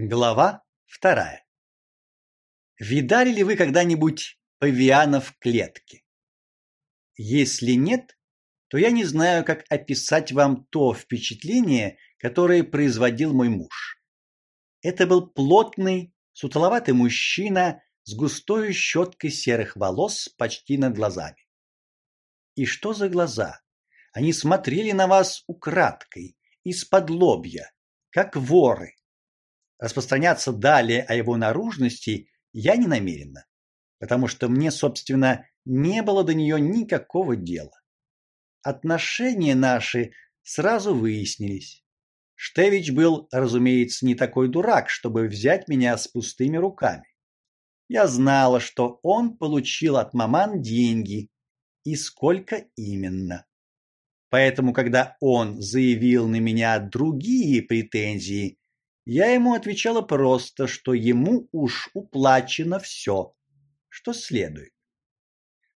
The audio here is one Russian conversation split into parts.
Глава вторая. Видали ли вы когда-нибудь павиана в клетке? Если нет, то я не знаю, как описать вам то впечатление, которое производил мой муж. Это был плотный, сутуловатый мужчина с густой щеткой серых волос почти над глазами. И что за глаза? Они смотрели на вас украдкой, из-под лобья, как воры Распространяться далее о его наружности я не намерена, потому что мне, собственно, не было до нее никакого дела. Отношения наши сразу выяснились. Штевич был, разумеется, не такой дурак, чтобы взять меня с пустыми руками. Я знала, что он получил от маман деньги и сколько именно. Поэтому, когда он заявил на меня другие претензии, я ему отвечала просто, что ему уж уплачено все, что следует.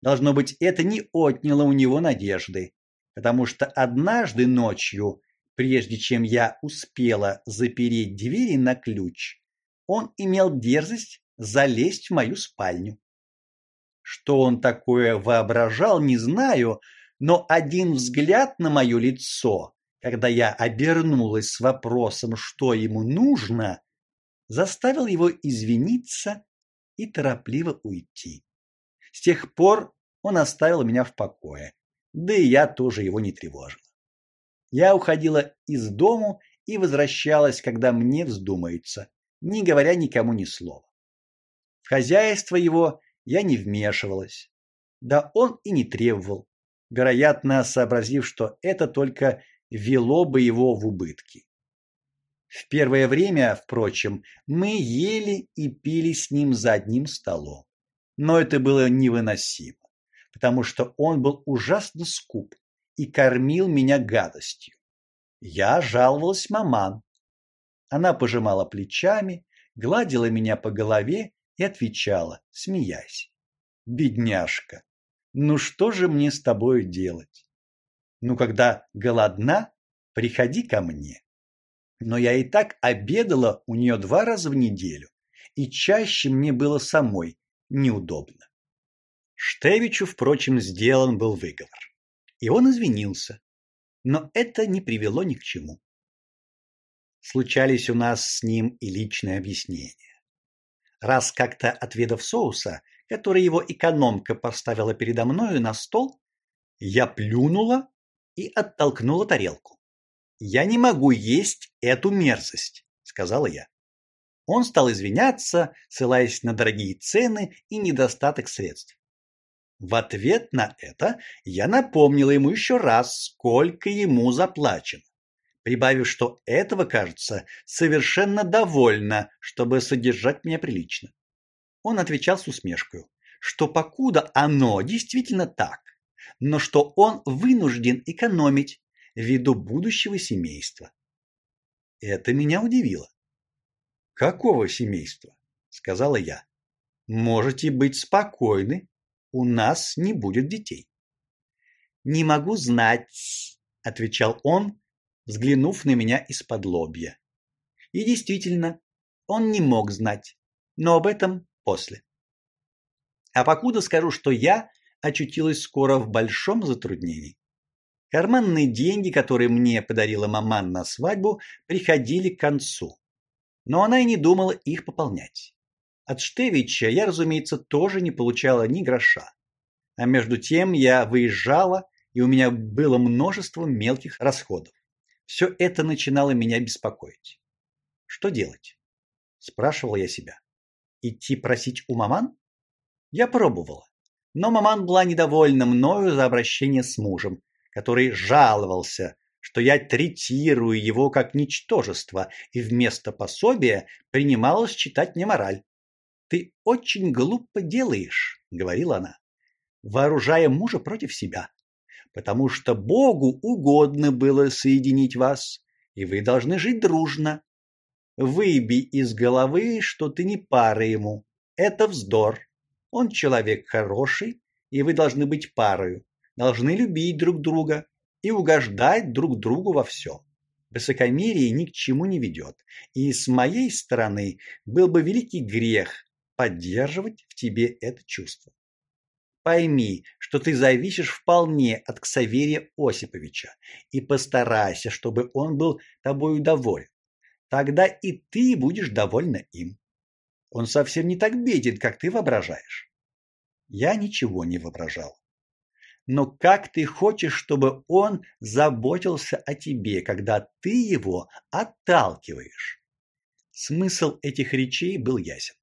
Должно быть, это не отняло у него надежды, потому что однажды ночью, прежде чем я успела запереть двери на ключ, он имел дерзость залезть в мою спальню. Что он такое воображал, не знаю, но один взгляд на мое лицо когда я обернулась с вопросом, что ему нужно, заставил его извиниться и торопливо уйти. С тех пор он оставил меня в покое, да и я тоже его не тревожила. Я уходила из дому и возвращалась, когда мне вздумается, не говоря никому ни слова. В хозяйство его я не вмешивалась, да он и не требовал, вероятно, сообразив, что это только вело бы его в убытки. В первое время, впрочем, мы ели и пили с ним за одним столом. Но это было невыносимо, потому что он был ужасно скуп и кормил меня гадостью. Я жаловалась маман. Она пожимала плечами, гладила меня по голове и отвечала, смеясь: "Бедняжка, ну что же мне с тобой делать? Ну, когда голодна, приходи ко мне. Но я и так обедала у нее два раза в неделю, и чаще мне было самой неудобно. Штевичу, впрочем, сделан был выговор, и он извинился. Но это не привело ни к чему. Случались у нас с ним и личные объяснения. Раз как-то отведав соуса, который его экономка поставила передо мною на стол, я плюнула и оттолкнула тарелку. Я не могу есть эту мерзость, сказала я. Он стал извиняться, ссылаясь на дорогие цены и недостаток средств. В ответ на это я напомнила ему еще раз, сколько ему заплачено, прибавив, что этого, кажется, совершенно довольно, чтобы содержать меня прилично. Он отвечал с усмешкой, что покуда оно действительно так, но что он вынужден экономить ввиду будущего семейства. Это меня удивило. Какого семейства? сказала я. Можете быть спокойны, у нас не будет детей. Не могу знать, отвечал он, взглянув на меня из-под лобья. И действительно, он не мог знать, но об этом после. А покуда скажу, что я очутилась скоро в большом затруднении. Карманные деньги, которые мне подарила маман на свадьбу, приходили к концу. Но она и не думала их пополнять. От Штевича я, разумеется, тоже не получала ни гроша. А между тем я выезжала, и у меня было множество мелких расходов. Все это начинало меня беспокоить. Что делать? спрашивала я себя. Идти просить у маман? Я пробовала. Но маман была недовольна мною за обращение с мужем, который жаловался, что я третирую его как ничтожество и вместо пособия принималась читать мне мораль. Ты очень глупо делаешь, говорила она, вооружая мужа против себя, потому что Богу угодно было соединить вас, и вы должны жить дружно. Выбей из головы, что ты не пара ему. Это вздор. Он человек хороший, и вы должны быть парой, должны любить друг друга и угождать друг другу во всем. Высокомерие ни к чему не ведет, и с моей стороны был бы великий грех поддерживать в тебе это чувство. Пойми, что ты зависишь вполне от Ксаверия Осиповича, и постарайся, чтобы он был тобой доволен. Тогда и ты будешь довольна им. Он совсем не так беден, как ты воображаешь. Я ничего не воображал. Но как ты хочешь, чтобы он заботился о тебе, когда ты его отталкиваешь? Смысл этих речей был ясен.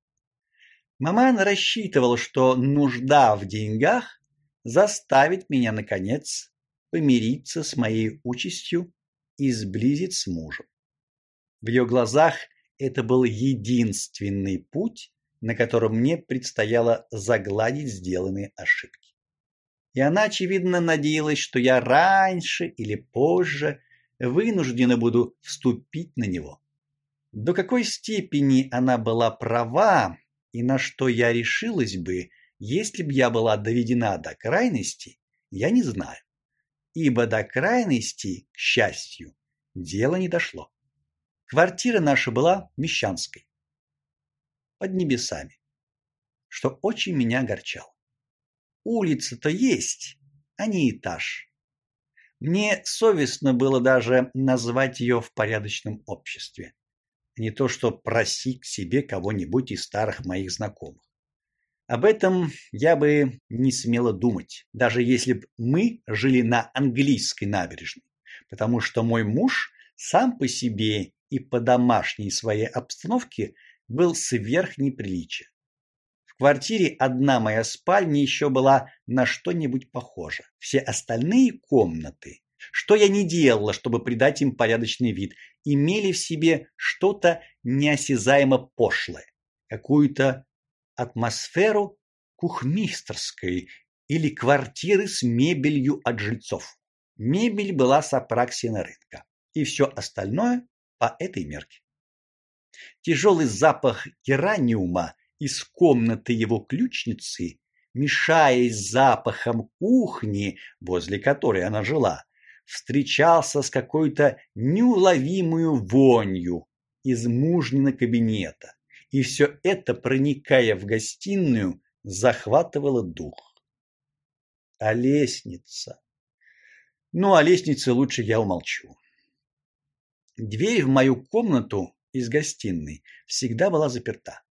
Маман рассчитывал, что нужда в деньгах заставит меня наконец помириться с моей участью и сблизить с мужем. В ее глазах это был единственный путь, на котором мне предстояло загладить сделанные ошибки. И она очевидно надеялась, что я раньше или позже вынуждена буду вступить на него. До какой степени она была права, и на что я решилась бы, если б я была доведена до крайности, я не знаю. Ибо до крайности, к счастью, дело не дошло. Квартира наша была мещанской, под небесами, что очень меня огорчало. Улица-то есть, а не этаж. Мне совестно было даже назвать ее в порядочном обществе не то что просить к себе кого-нибудь из старых моих знакомых. Об этом я бы не смела думать, даже если бы мы жили на английской набережной, потому что мой муж сам по себе и по домашней своей обстановке был сверх неприличия. В квартире одна моя спальня еще была на что-нибудь похожа. Все остальные комнаты что я не делала, чтобы придать им порядочный вид, имели в себе что-то неосязаемо пошлое, какую-то атмосферу кухмистерской или квартиры с мебелью от жильцов. Мебель была с Апраксина рынка, и все остальное по этой мерке. Тяжелый запах гераниума из комнаты его ключницы, мешаясь с запахом кухни, возле которой она жила, встречался с какой-то неуловимой вонью из мужнина кабинета, и все это, проникая в гостиную, захватывало дух. А лестница? Ну, о лестнице лучше я умолчу. Дверь в мою комнату из гостиной всегда была заперта.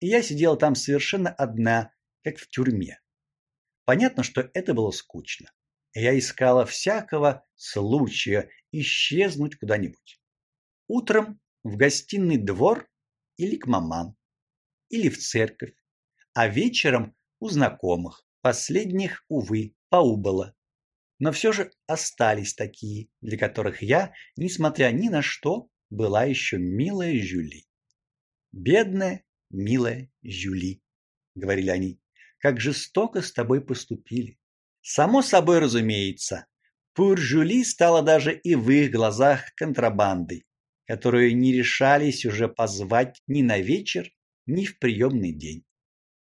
И я сидела там совершенно одна, как в тюрьме. Понятно, что это было скучно я искала всякого случая исчезнуть куда-нибудь. Утром в гостиный двор или к мамам, или в церковь, а вечером у знакомых. Последних, увы, поубыло. Но все же остались такие, для которых я, несмотря ни на что, была еще милая Жюли. Бедная, милая Жюли, говорили они. Как жестоко с тобой поступили. Само собой разумеется, Пуржули стала даже и в их глазах контрабандой, которую не решались уже позвать ни на вечер, ни в приемный день.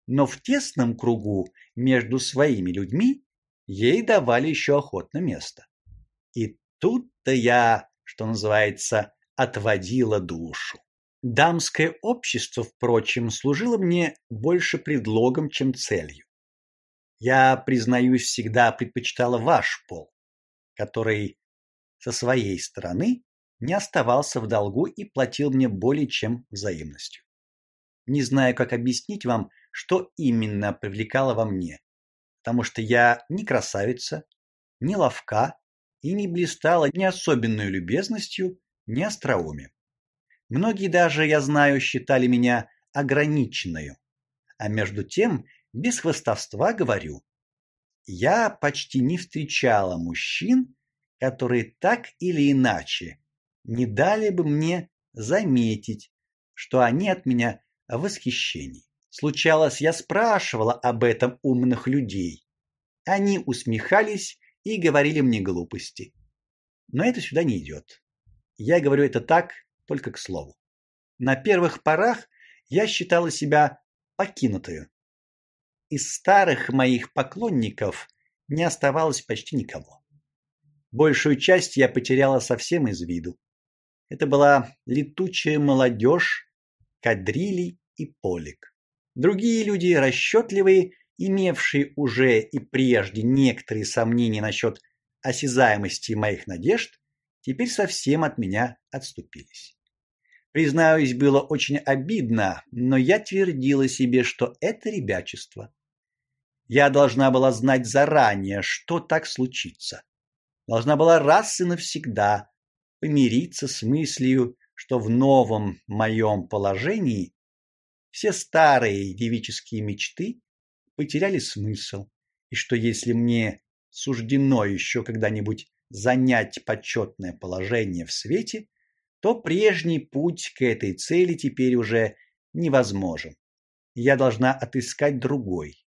Но в тесном кругу между своими людьми ей давали еще охотно место. И тут-то я, что называется, отводила душу. Дамское общество, впрочем, служило мне больше предлогом, чем целью. Я, признаюсь, всегда предпочитала ваш пол, который со своей стороны не оставался в долгу и платил мне более чем взаимностью. Не знаю, как объяснить вам, что именно привлекало во мне, потому что я не красавица, не ловка и не блистала ни особенной любезностью, ни остроумием. Многие даже, я знаю, считали меня ограниченной, а между тем без хвастовства говорю. Я почти не встречала мужчин, которые так или иначе не дали бы мне заметить, что они от меня в восхищении. Случалось, я спрашивала об этом умных людей. Они усмехались и говорили мне глупости. Но это сюда не идет. Я говорю это так, только к слову. На первых порах я считала себя покинутою из старых моих поклонников не оставалось почти никого. Большую часть я потеряла совсем из виду. Это была летучая молодежь, кадрили и полик. Другие люди, расчетливые, имевшие уже и прежде некоторые сомнения насчет осязаемости моих надежд, теперь совсем от меня отступились. Признаюсь, было очень обидно, но я твердила себе, что это ребячество. Я должна была знать заранее, что так случится. Должна была раз и навсегда помириться с мыслью, что в новом моем положении все старые девические мечты потеряли смысл, и что если мне суждено еще когда-нибудь занять почетное положение в свете, то прежний путь к этой цели теперь уже невозможен. Я должна отыскать другой.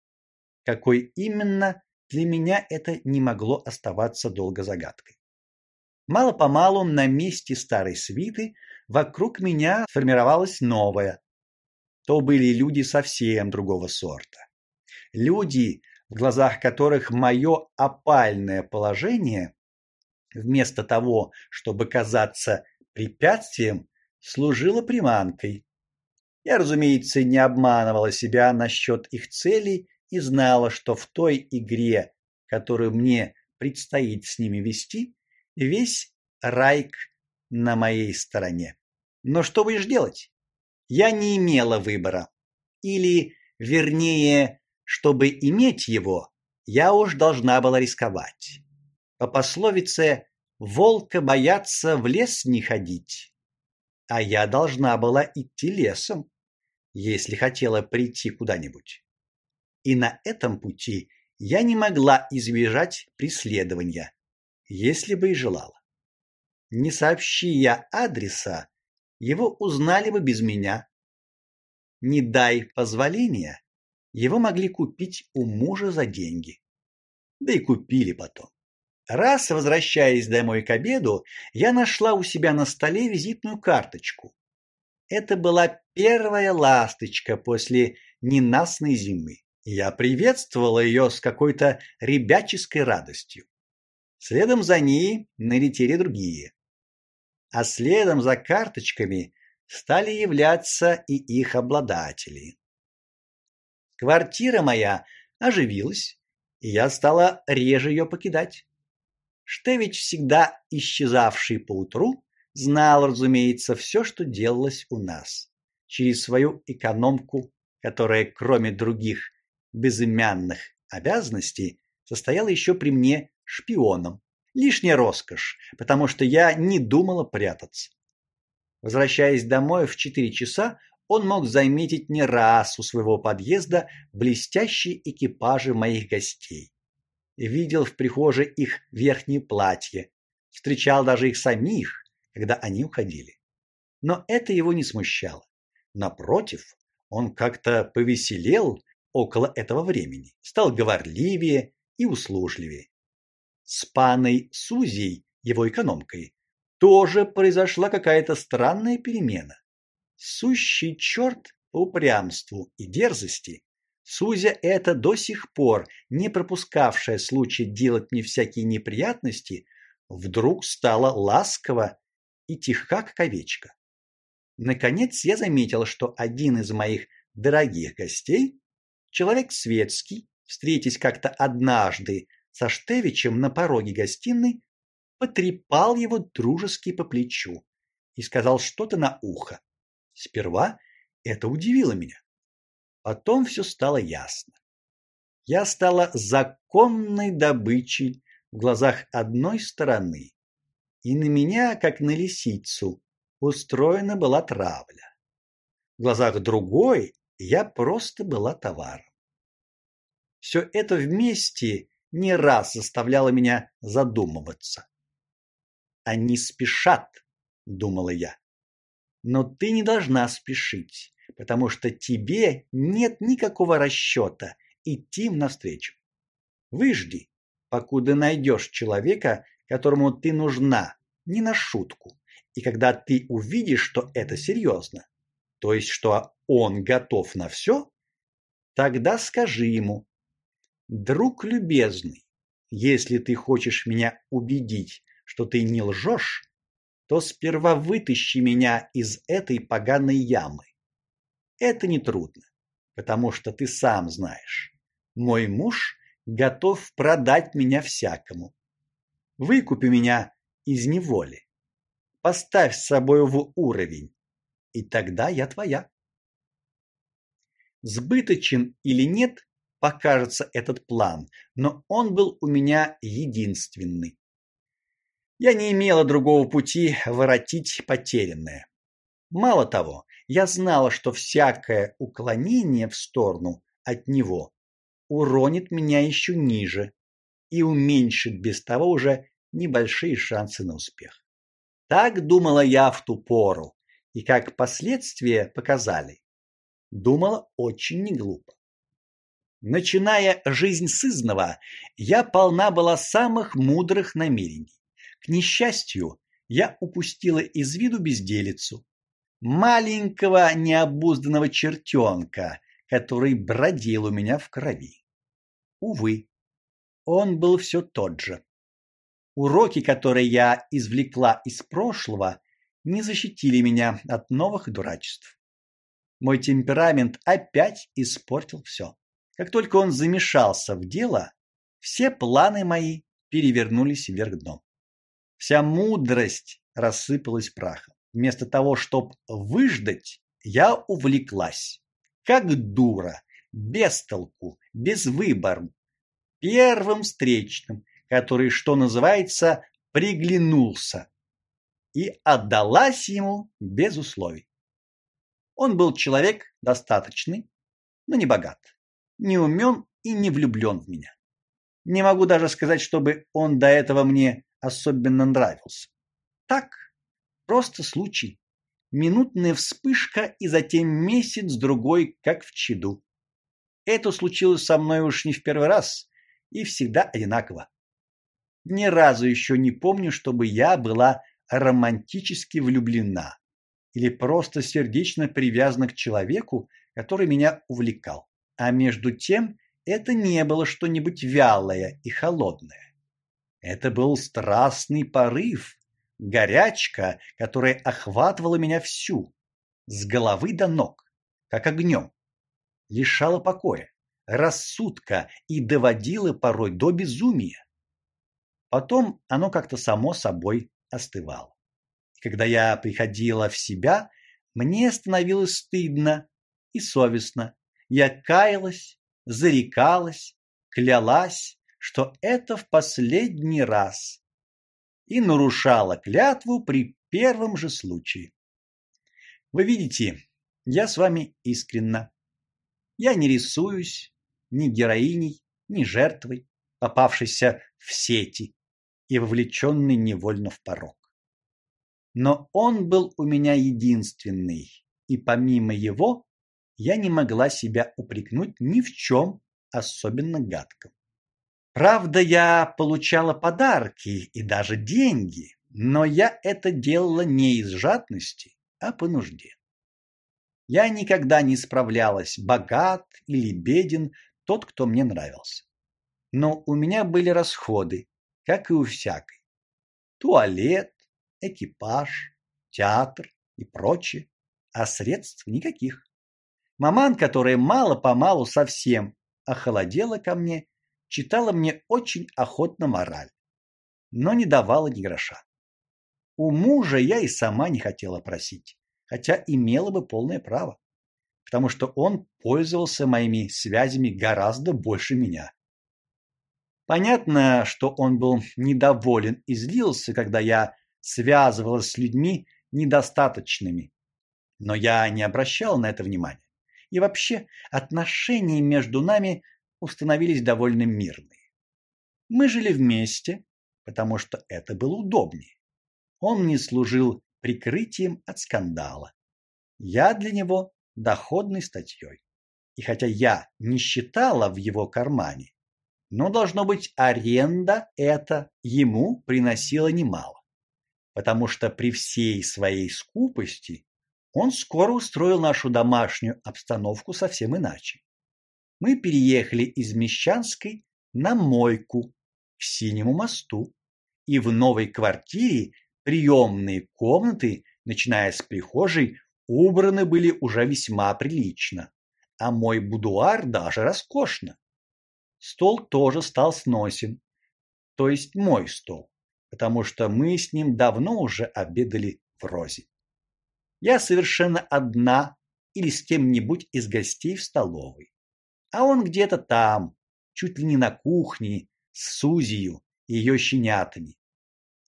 Какой именно, для меня это не могло оставаться долго загадкой. Мало-помалу на месте старой свиты вокруг меня формировалась новая. То были люди совсем другого сорта. Люди, в глазах которых мое опальное положение вместо того, чтобы казаться препятствием, служило приманкой. Я, разумеется, не обманывала себя насчет их целей и знала, что в той игре, которую мне предстоит с ними вести, весь Райк на моей стороне. Но что будешь делать? Я не имела выбора. Или, вернее, чтобы иметь его, я уж должна была рисковать. По пословице волка бояться в лес не ходить. А я должна была идти лесом, если хотела прийти куда-нибудь. И на этом пути я не могла избежать преследования, если бы и желала. Не сообщи я адреса, его узнали бы без меня. Не дай позволения, его могли купить у мужа за деньги. Да и купили потом. Раз, возвращаясь домой к обеду, я нашла у себя на столе визитную карточку. Это была первая ласточка после ненастной зимы. Я приветствовала ее с какой-то ребяческой радостью. Следом за ней налетели другие а следом за карточками стали являться и их обладатели. Квартира моя оживилась, и я стала реже ее покидать. Штевич, всегда исчезавший по утру, знал, разумеется, все, что делалось у нас, через свою экономку, которая, кроме других безымянных обязанностей, состояла еще при мне шпионом лишняя роскошь, потому что я не думала прятаться. Возвращаясь домой в четыре часа, он мог заметить не раз у своего подъезда блестящие экипажи моих гостей. Видел в прихожей их верхние платья, встречал даже их самих, когда они уходили. Но это его не смущало. Напротив, он как-то повеселел около этого времени, стал говорливее и услужливее с паной Сузей, его экономкой, тоже произошла какая-то странная перемена. Сущий черт по упрямству и дерзости, Сузя это до сих пор не пропускавшая случай делать мне всякие неприятности, вдруг стала ласкова и тиха, как овечка. Наконец я заметил, что один из моих дорогих гостей, человек светский, встретясь как-то однажды со Штевичем на пороге гостиной, потрепал его дружески по плечу и сказал что-то на ухо. Сперва это удивило меня. Потом все стало ясно. Я стала законной добычей в глазах одной стороны, и на меня, как на лисицу, устроена была травля. В глазах другой я просто была товаром. Все это вместе не раз заставляло меня задумываться. Они спешат, думала я. Но ты не должна спешить, потому что тебе нет никакого расчета идти им навстречу. Выжди, покуда найдешь человека, которому ты нужна, не на шутку. И когда ты увидишь, что это серьезно, то есть что он готов на все, тогда скажи ему: Друг любезный, если ты хочешь меня убедить, что ты не лжешь, то сперва вытащи меня из этой поганой ямы. Это не трудно, потому что ты сам знаешь. Мой муж готов продать меня всякому. Выкупи меня из неволи. Поставь с собой в уровень, и тогда я твоя. Сбыточен или нет, покажется этот план, но он был у меня единственный. Я не имела другого пути воротить потерянное. Мало того, я знала, что всякое уклонение в сторону от него уронит меня еще ниже и уменьшит без того уже небольшие шансы на успех. Так думала я в ту пору, и как последствия показали, думала очень неглупо. Начиная жизнь сызнова, я полна была самых мудрых намерений. К несчастью, я упустила из виду безделицу, маленького необузданного чертенка, который бродил у меня в крови. Увы, он был все тот же. Уроки, которые я извлекла из прошлого, не защитили меня от новых дурачеств. Мой темперамент опять испортил все. Как только он замешался в дело, все планы мои перевернулись вверх дном. Вся мудрость рассыпалась прахом. Вместо того, чтобы выждать, я увлеклась, как дура, без толку, без выбора, первым встречным, который, что называется, приглянулся, и отдалась ему без условий. Он был человек достаточный, но не богат, не умен и не влюблен в меня. Не могу даже сказать, чтобы он до этого мне особенно нравился. Так, просто случай. Минутная вспышка и затем месяц-другой, как в чаду. Это случилось со мной уж не в первый раз и всегда одинаково. Ни разу еще не помню, чтобы я была романтически влюблена или просто сердечно привязана к человеку, который меня увлекал. А между тем, это не было что-нибудь вялое и холодное. Это был страстный порыв, горячка, которая охватывала меня всю, с головы до ног, как огнем, лишала покоя, рассудка и доводила порой до безумия. Потом оно как-то само собой остывало. Когда я приходила в себя, мне становилось стыдно и совестно. Я каялась, зарекалась, клялась, что это в последний раз, и нарушала клятву при первом же случае. Вы видите, я с вами искренна. Я не рисуюсь ни героиней, ни жертвой, попавшейся в сети и вовлеченной невольно в порок. Но он был у меня единственный, и помимо его я не могла себя упрекнуть ни в чем особенно гадком. Правда, я получала подарки и даже деньги, но я это делала не из жадности, а по нужде. Я никогда не справлялась, богат или беден тот, кто мне нравился. Но у меня были расходы, как и у всякой. Туалет, экипаж, театр и прочее, а средств никаких. Маман, которая мало-помалу совсем охолодела ко мне, читала мне очень охотно мораль, но не давала ни гроша. У мужа я и сама не хотела просить, хотя имела бы полное право, потому что он пользовался моими связями гораздо больше меня. Понятно, что он был недоволен и злился, когда я связывалась с людьми недостаточными. Но я не обращал на это внимания. И вообще, отношения между нами установились довольно мирные. Мы жили вместе, потому что это было удобнее. Он мне служил прикрытием от скандала. Я для него доходной статьей. И хотя я не считала в его кармане, но должно быть аренда это ему приносила немало. Потому что при всей своей скупости он скоро устроил нашу домашнюю обстановку совсем иначе мы переехали из Мещанской на Мойку к Синему мосту и в новой квартире Приемные комнаты, начиная с прихожей, убраны были уже весьма прилично, а мой будуар даже роскошно. Стол тоже стал сносен, то есть мой стол, потому что мы с ним давно уже обедали в розе. Я совершенно одна или с кем-нибудь из гостей в столовой. А он где-то там, чуть ли не на кухне, с Сузию и ее щенятами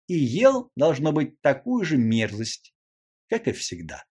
и ел, должно быть, такую же мерзость, как и всегда.